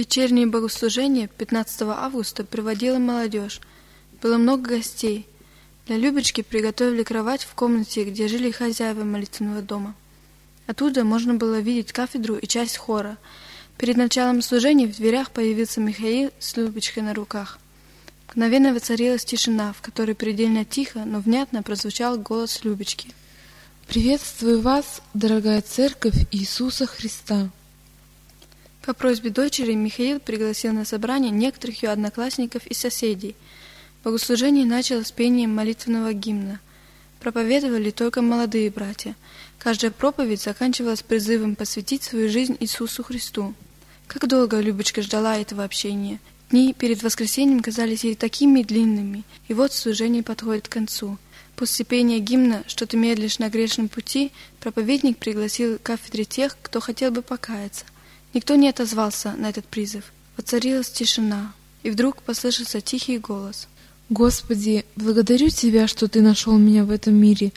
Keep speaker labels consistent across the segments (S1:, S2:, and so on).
S1: Вечернее богослужение 15 августа приводила молодежь. Было много гостей. Для Любочки приготовили кровать в комнате, где жили хозяева молитвенного дома. Оттуда можно было видеть кафедру и часть хора. Перед началом служения в дверях появился Михаил с Любочкой на руках. Мгновенно воцарилась тишина, в которой предельно тихо, но внятно прозвучал голос Любочки.
S2: «Приветствую вас, дорогая церковь Иисуса Христа!»
S1: По просьбе дочери Михаил пригласил на собрание некоторых ее одноклассников и соседей. Богослужение началось пением молитвенного гимна. Проповедовали только молодые братья. Каждая проповедь заканчивалась призывом посвятить свою жизнь Иисусу Христу. Как долго Любочка ждала этого общения. Дни перед воскресением казались ей такими длинными, и вот служение подходит к концу. После пения гимна «Что ты медлишь на грешном пути» проповедник пригласил к кафедре тех, кто хотел бы покаяться. Никто не отозвался на этот призыв. Воцарилась тишина, и вдруг послышался тихий голос.
S2: «Господи, благодарю Тебя, что Ты нашел меня в этом мире,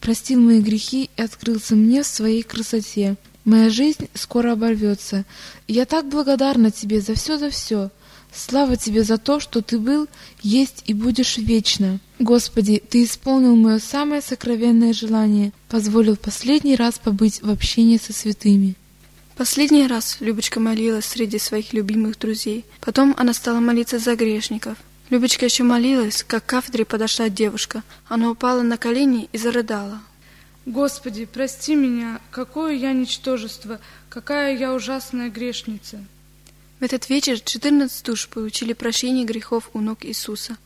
S2: простил мои грехи и открылся мне в своей красоте. Моя жизнь скоро оборвется, я так благодарна Тебе за все, за все. Слава Тебе за то, что Ты был, есть и будешь вечно. Господи, Ты исполнил мое самое сокровенное желание, позволил последний раз побыть в общении со святыми.
S1: Последний раз Любочка молилась среди своих любимых друзей. Потом она стала молиться за грешников. Любочка еще молилась, как к кафедре подошла девушка. Она упала на колени и зарыдала.
S3: «Господи, прости меня, какое я ничтожество, какая я ужасная грешница!»
S1: В этот вечер 14 душ получили прощение грехов у ног Иисуса.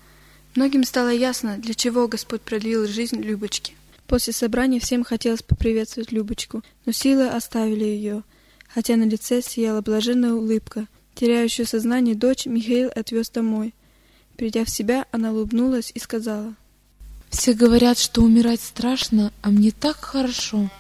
S1: Многим стало ясно, для чего Господь продлил жизнь Любочки. После собрания всем хотелось поприветствовать Любочку, но силы оставили ее – хотя на лице сияла блаженная улыбка. Теряющую сознание дочь Михаил отвез домой. Придя в себя, она улыбнулась и сказала.
S2: «Все говорят, что умирать страшно, а мне так хорошо».